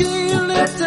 you left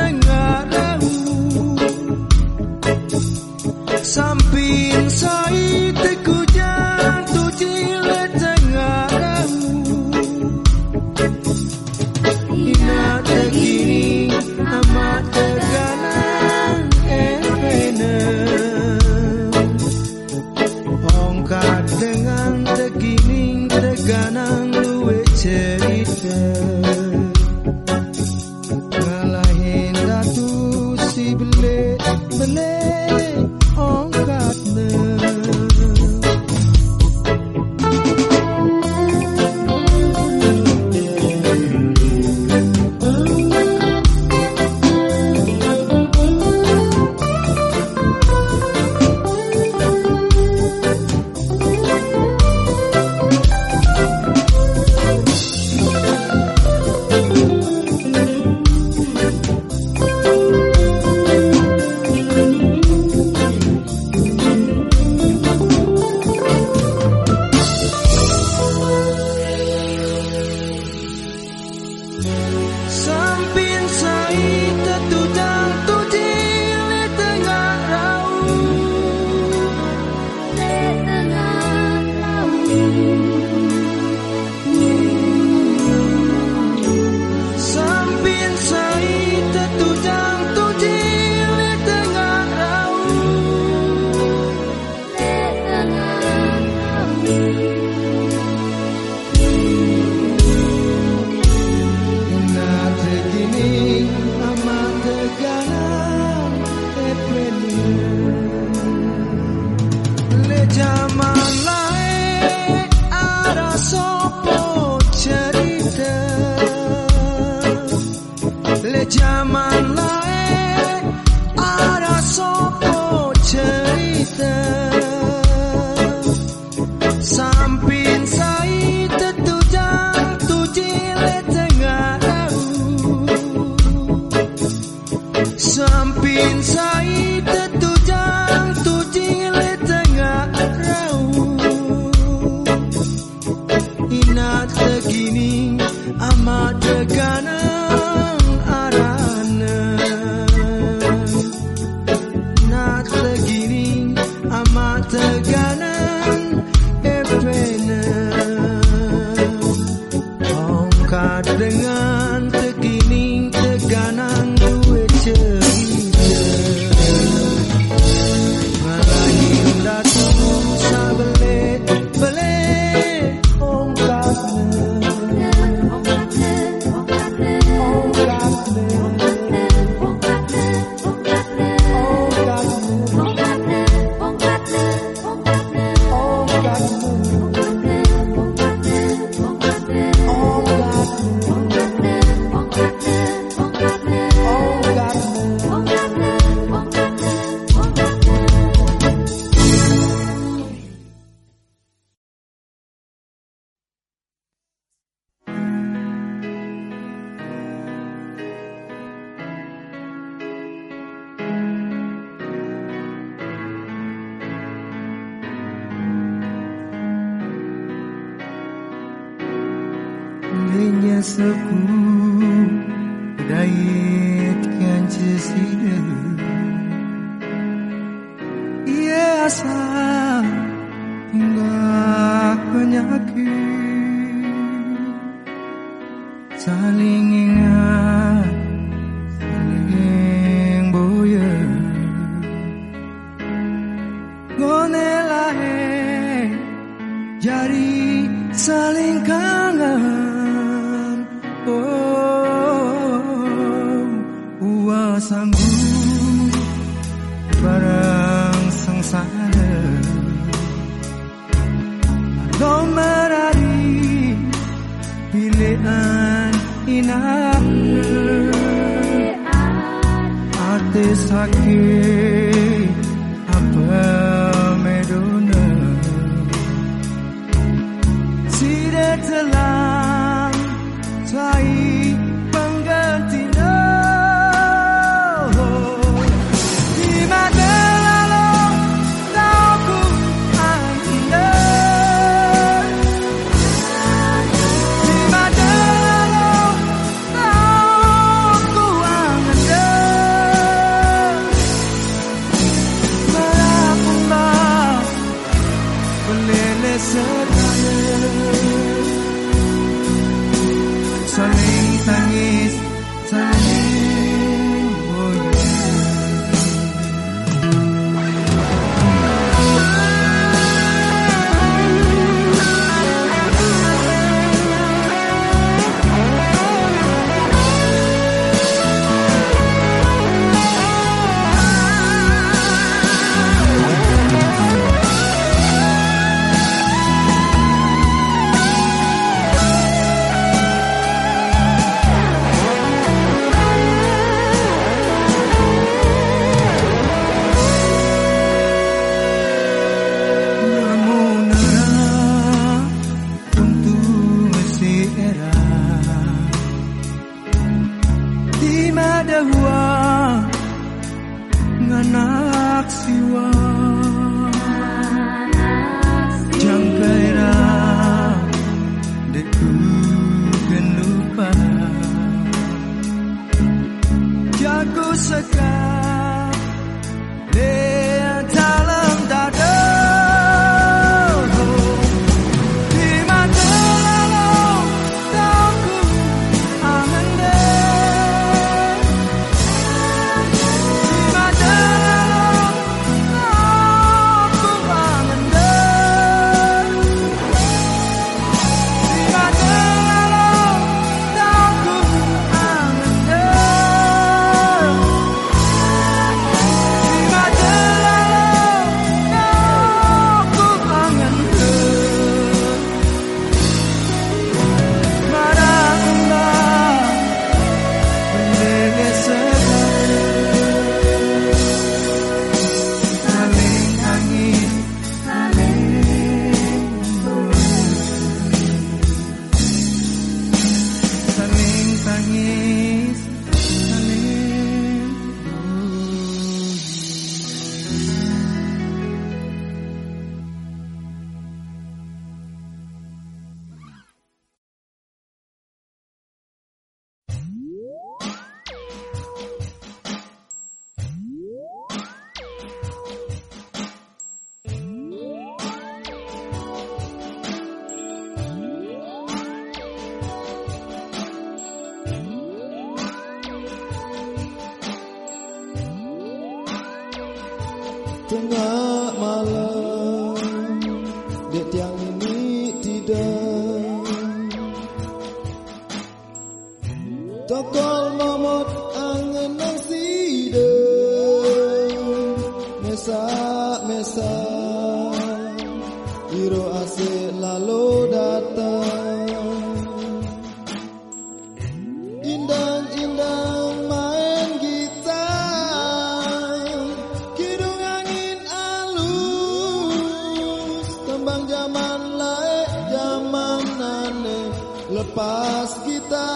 lepas kita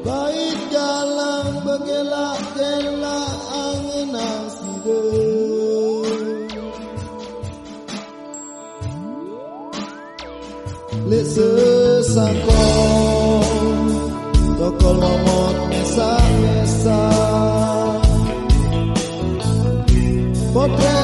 Baik dalam bergelak-gelak angin sidur lese sesangko Tokol momot mesa-mesa Potret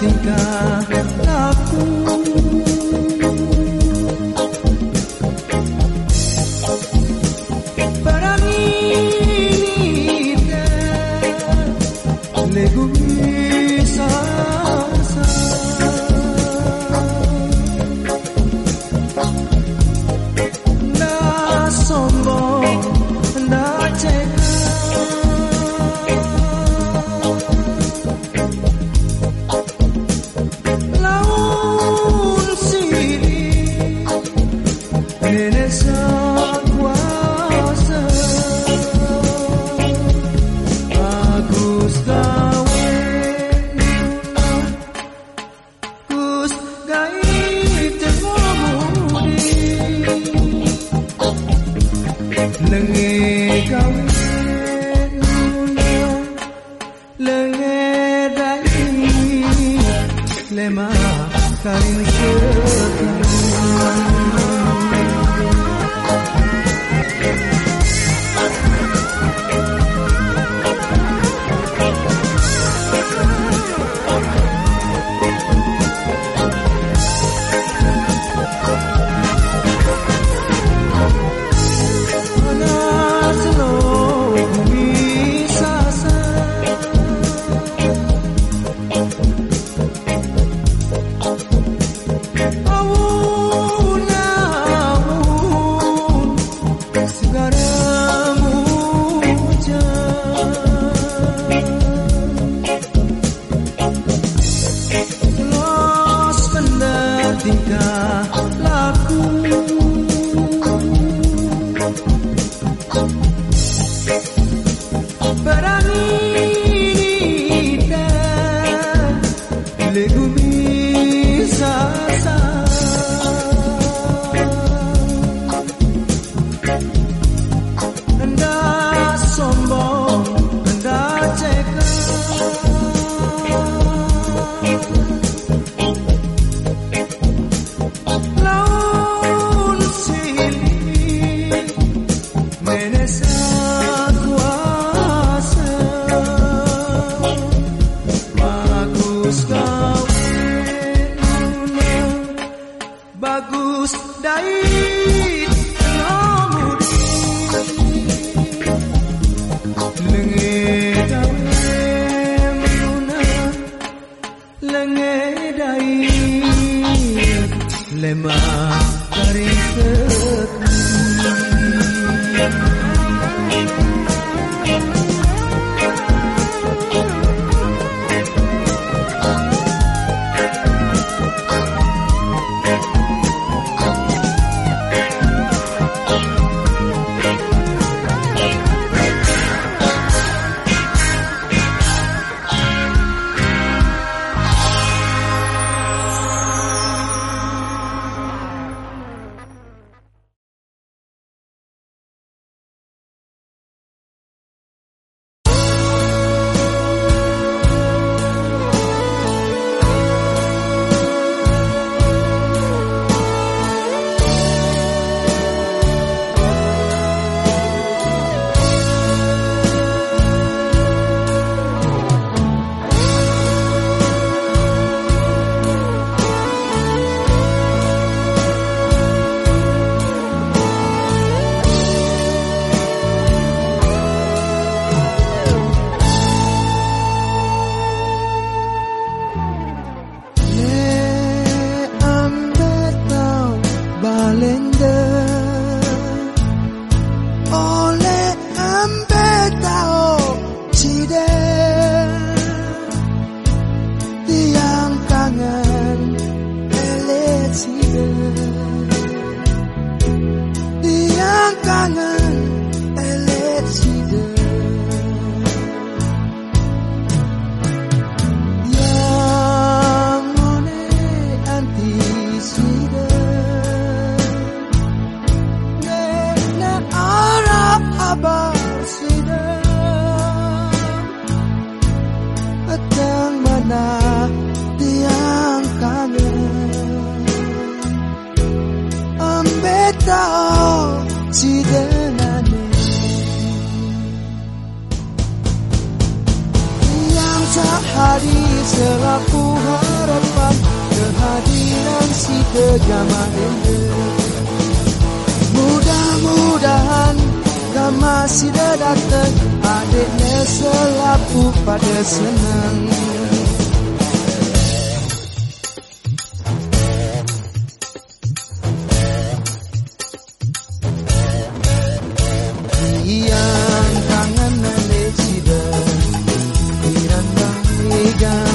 tingkah laku Yeah.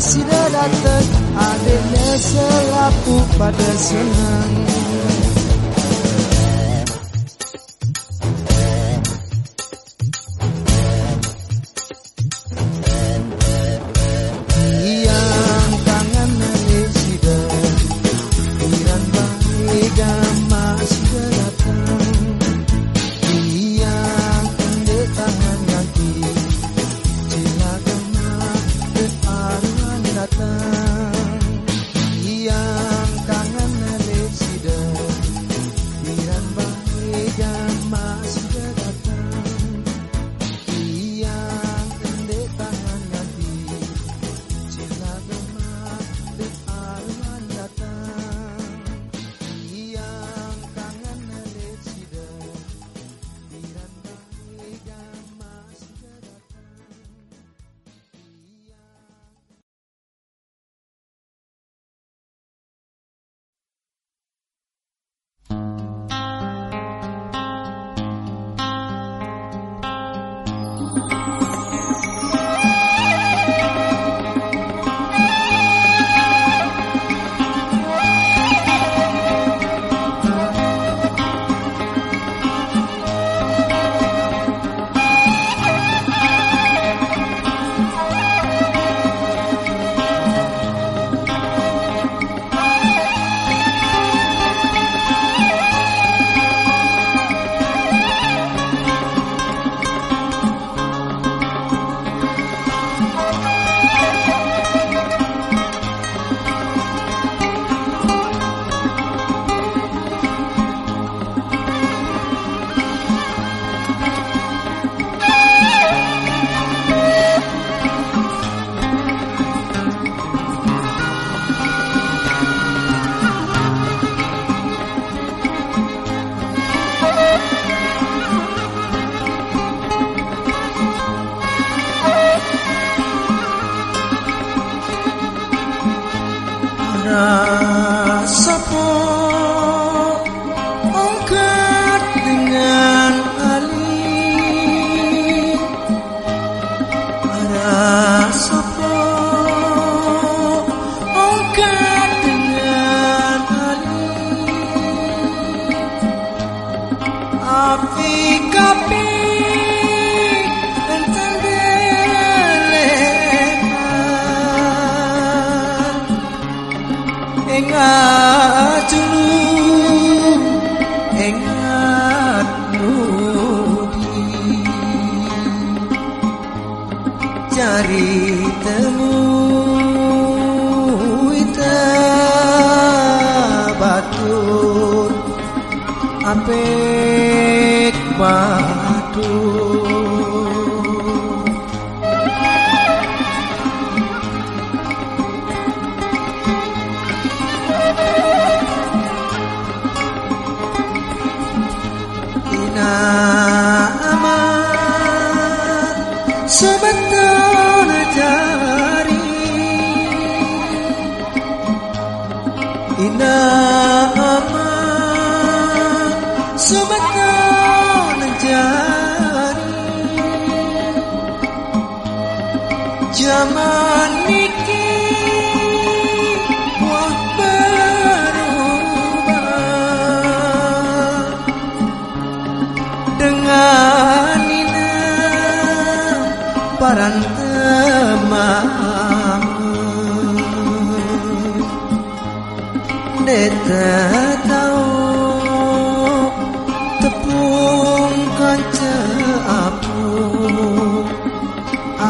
Si datang adiknya selaku pada senang. eka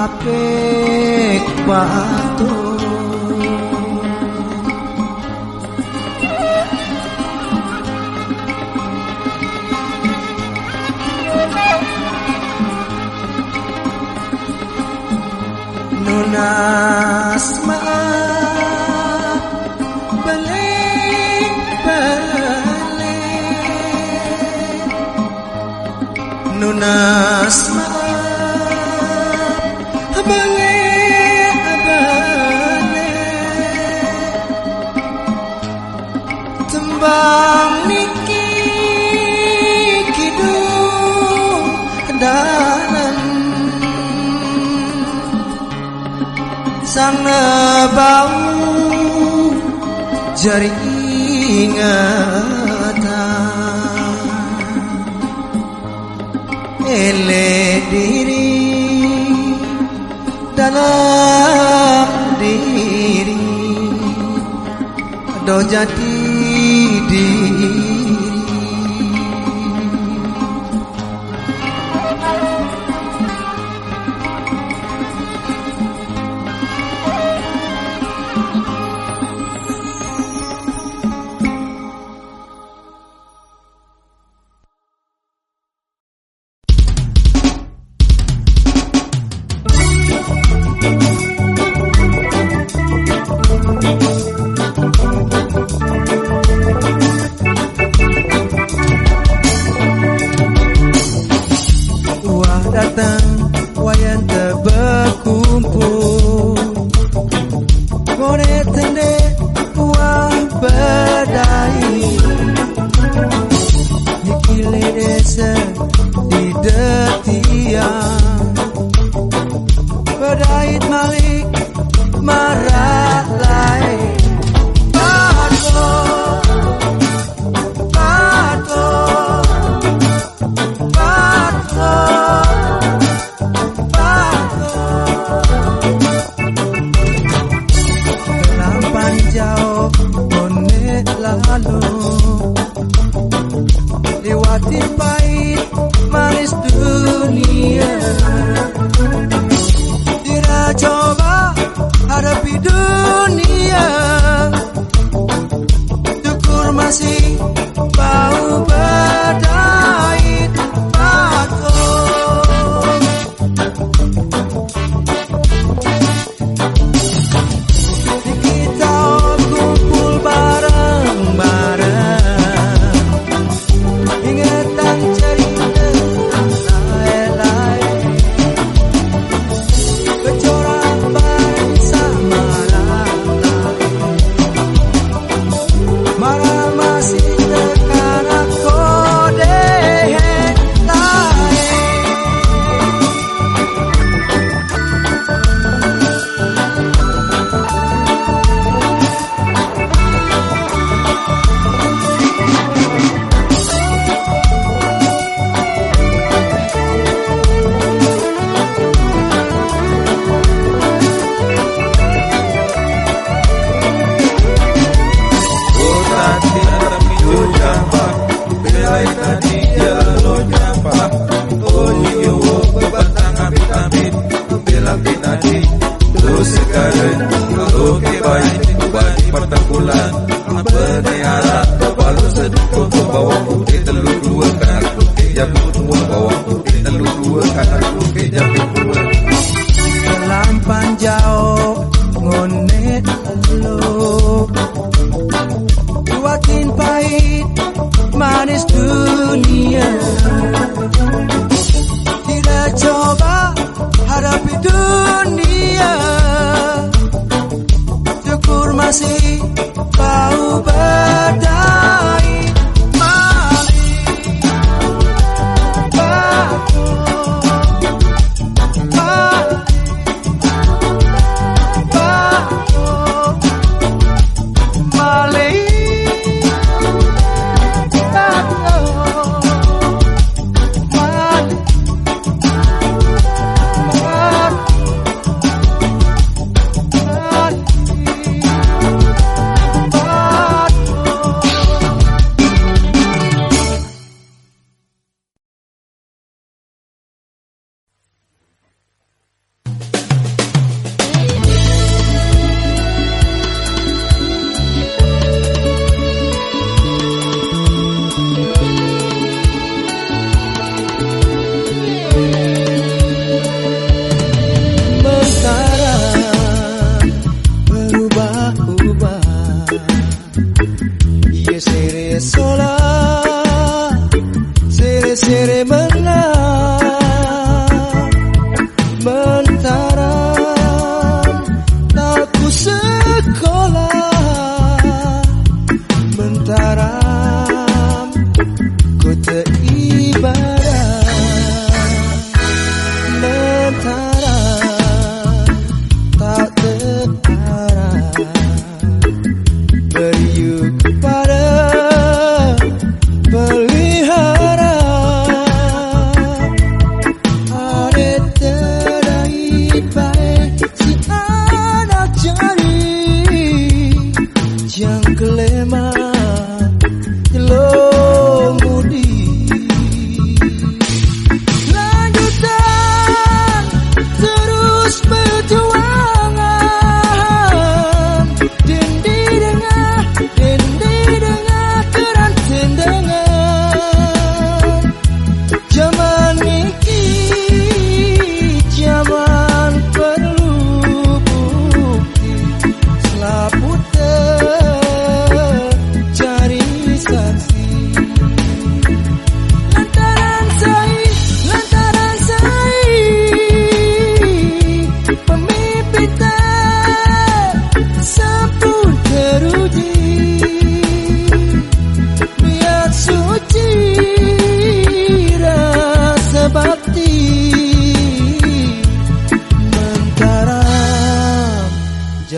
akek batu. Nunas balik Nunas Bau jari ingatan. Ele diri dalam diri. Do jadi diri.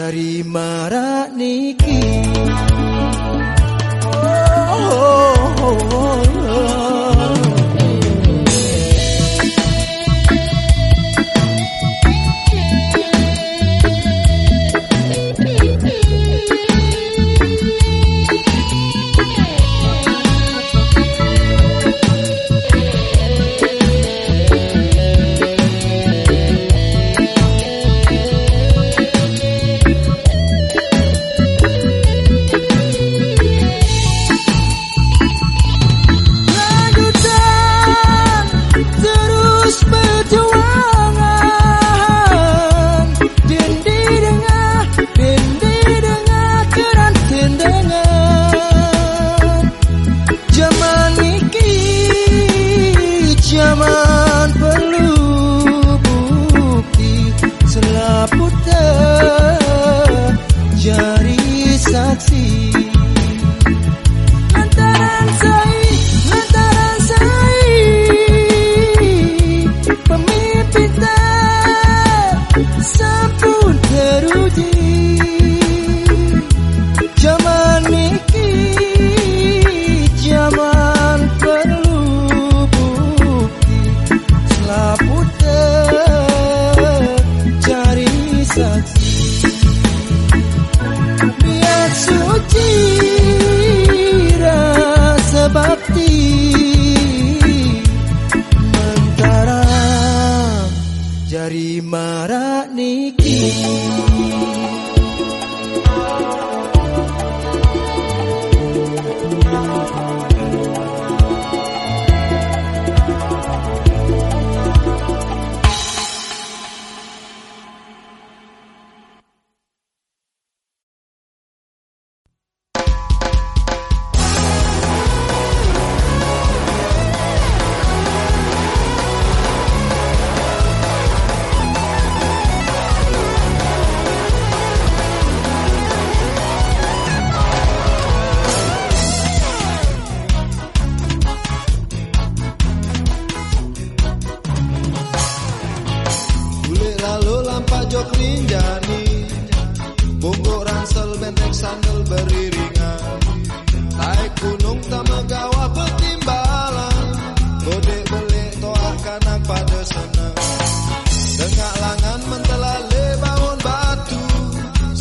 Ari marak niki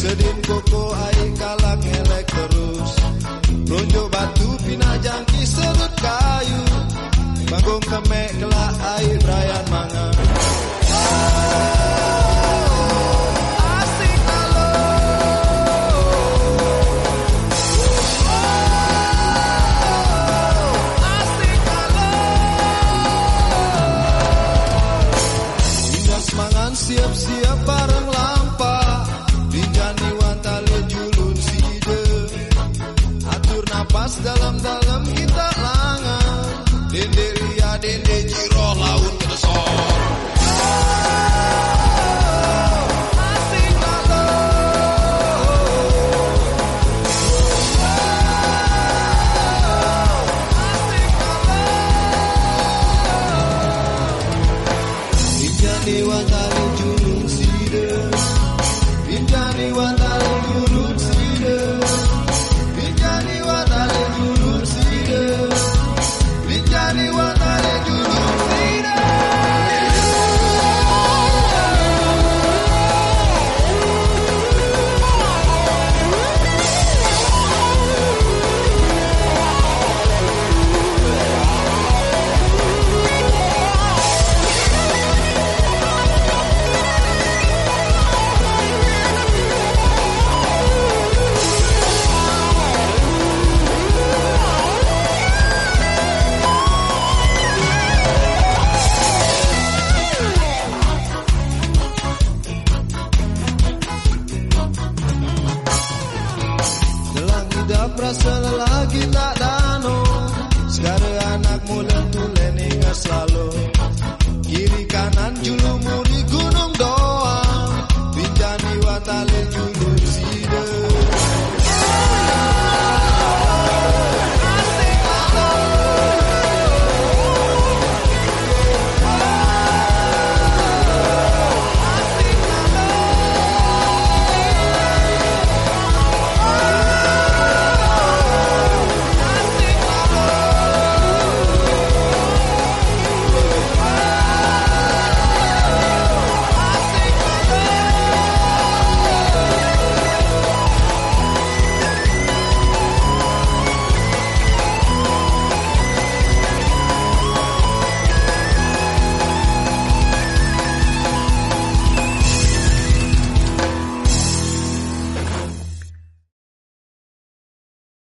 Sedin koko ai kalang elek terus. Ronjo batu pina jangki serut kayu. Manggung kemek kelak air rayan mangan